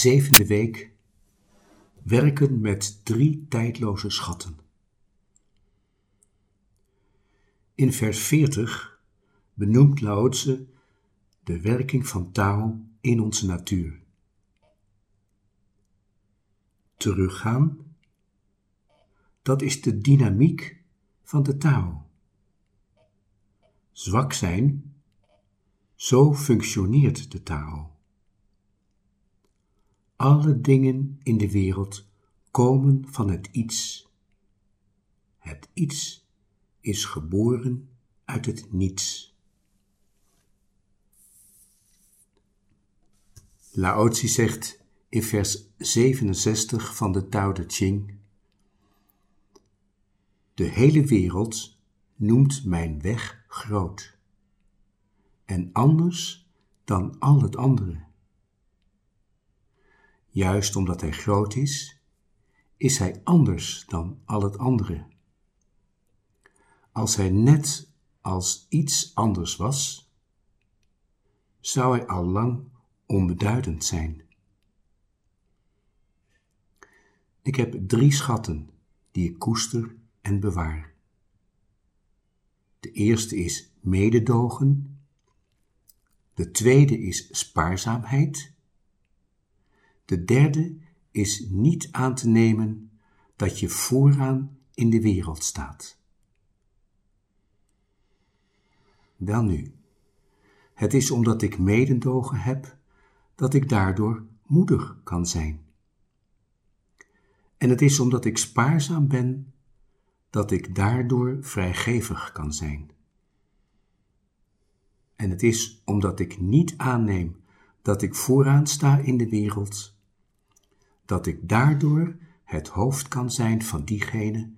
Zevende week. Werken met drie tijdloze schatten. In vers 40 benoemt Lao Tse de werking van Tao in onze natuur. Teruggaan, dat is de dynamiek van de Tao. Zwak zijn, zo functioneert de Tao. Alle dingen in de wereld komen van het iets. Het iets is geboren uit het niets. Lao zegt in vers 67 van de Tao Te Ching: De hele wereld noemt mijn weg groot en anders dan al het andere. Juist omdat hij groot is, is hij anders dan al het andere. Als hij net als iets anders was, zou hij al lang onbeduidend zijn. Ik heb drie schatten die ik koester en bewaar. De eerste is mededogen, de tweede is spaarzaamheid, de derde is niet aan te nemen dat je vooraan in de wereld staat. Welnu, het is omdat ik mededogen heb dat ik daardoor moedig kan zijn. En het is omdat ik spaarzaam ben dat ik daardoor vrijgevig kan zijn. En het is omdat ik niet aanneem dat ik vooraan sta in de wereld, dat ik daardoor het hoofd kan zijn van diegene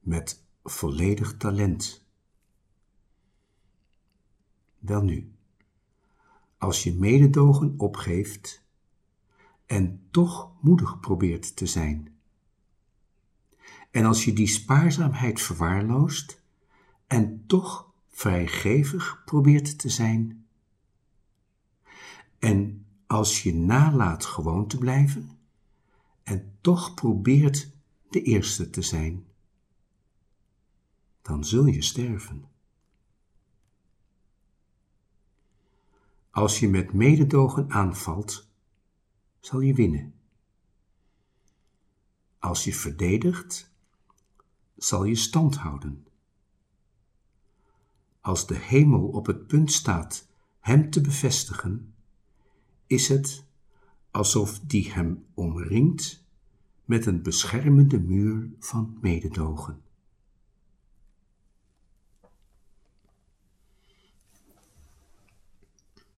met volledig talent. Welnu, als je mededogen opgeeft en toch moedig probeert te zijn, en als je die spaarzaamheid verwaarloost en toch vrijgevig probeert te zijn, en als je nalaat gewoon te blijven en toch probeert de eerste te zijn, dan zul je sterven. Als je met mededogen aanvalt, zal je winnen. Als je verdedigt, zal je stand houden. Als de hemel op het punt staat hem te bevestigen, is het alsof die hem omringt met een beschermende muur van mededogen.